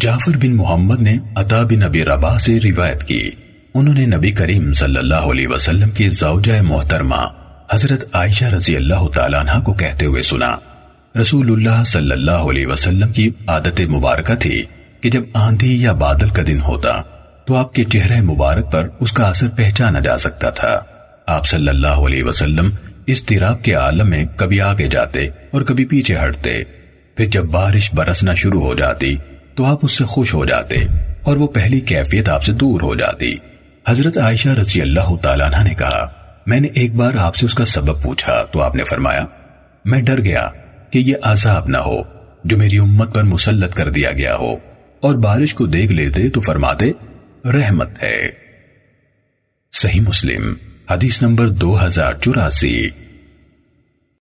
جعفر بن محمد نے عطا بن ابی رباح سے روایت کی۔ انہوں نے نبی کریم صلی اللہ علیہ وسلم کی زوجہ محترمہ حضرت عائشہ رضی اللہ تعالیٰ عنہ کو کہتے ہوئے سنا۔ رسول اللہ صلی اللہ علیہ وسلم کی عادت مبارکہ تھی کہ جب آندھی یا بادل کا دن ہوتا تو آپ کے چہرے مبارک پر اس کا اثر پہچانا جا سکتا تھا۔ آپ صلی اللہ علیہ وسلم اس تیراب کے عالم میں کبھی آگے جاتے اور کبھی پیچھے ہٹتے۔ پھر جب بارش برسنا شروع ہو جاتی تو آپ اس سے خوش ہو جاتے اور وہ پہلی کیفیت آپ سے دور ہو جاتی۔ حضرت عائشہ رضی اللہ تعالیٰ عنہ نے کہا، میں نے ایک بار آپ سے اس کا سبب پوچھا تو آپ نے فرمایا، میں ڈر گیا کہ یہ عذاب نہ ہو، جو میری امت پر مسلط کر دیا گیا ہو، اور بارش کو دیکھ لیتے تو فرماتے، رحمت ہے۔ صحیح مسلم، حدیث نمبر دو ہزار چوراسی۔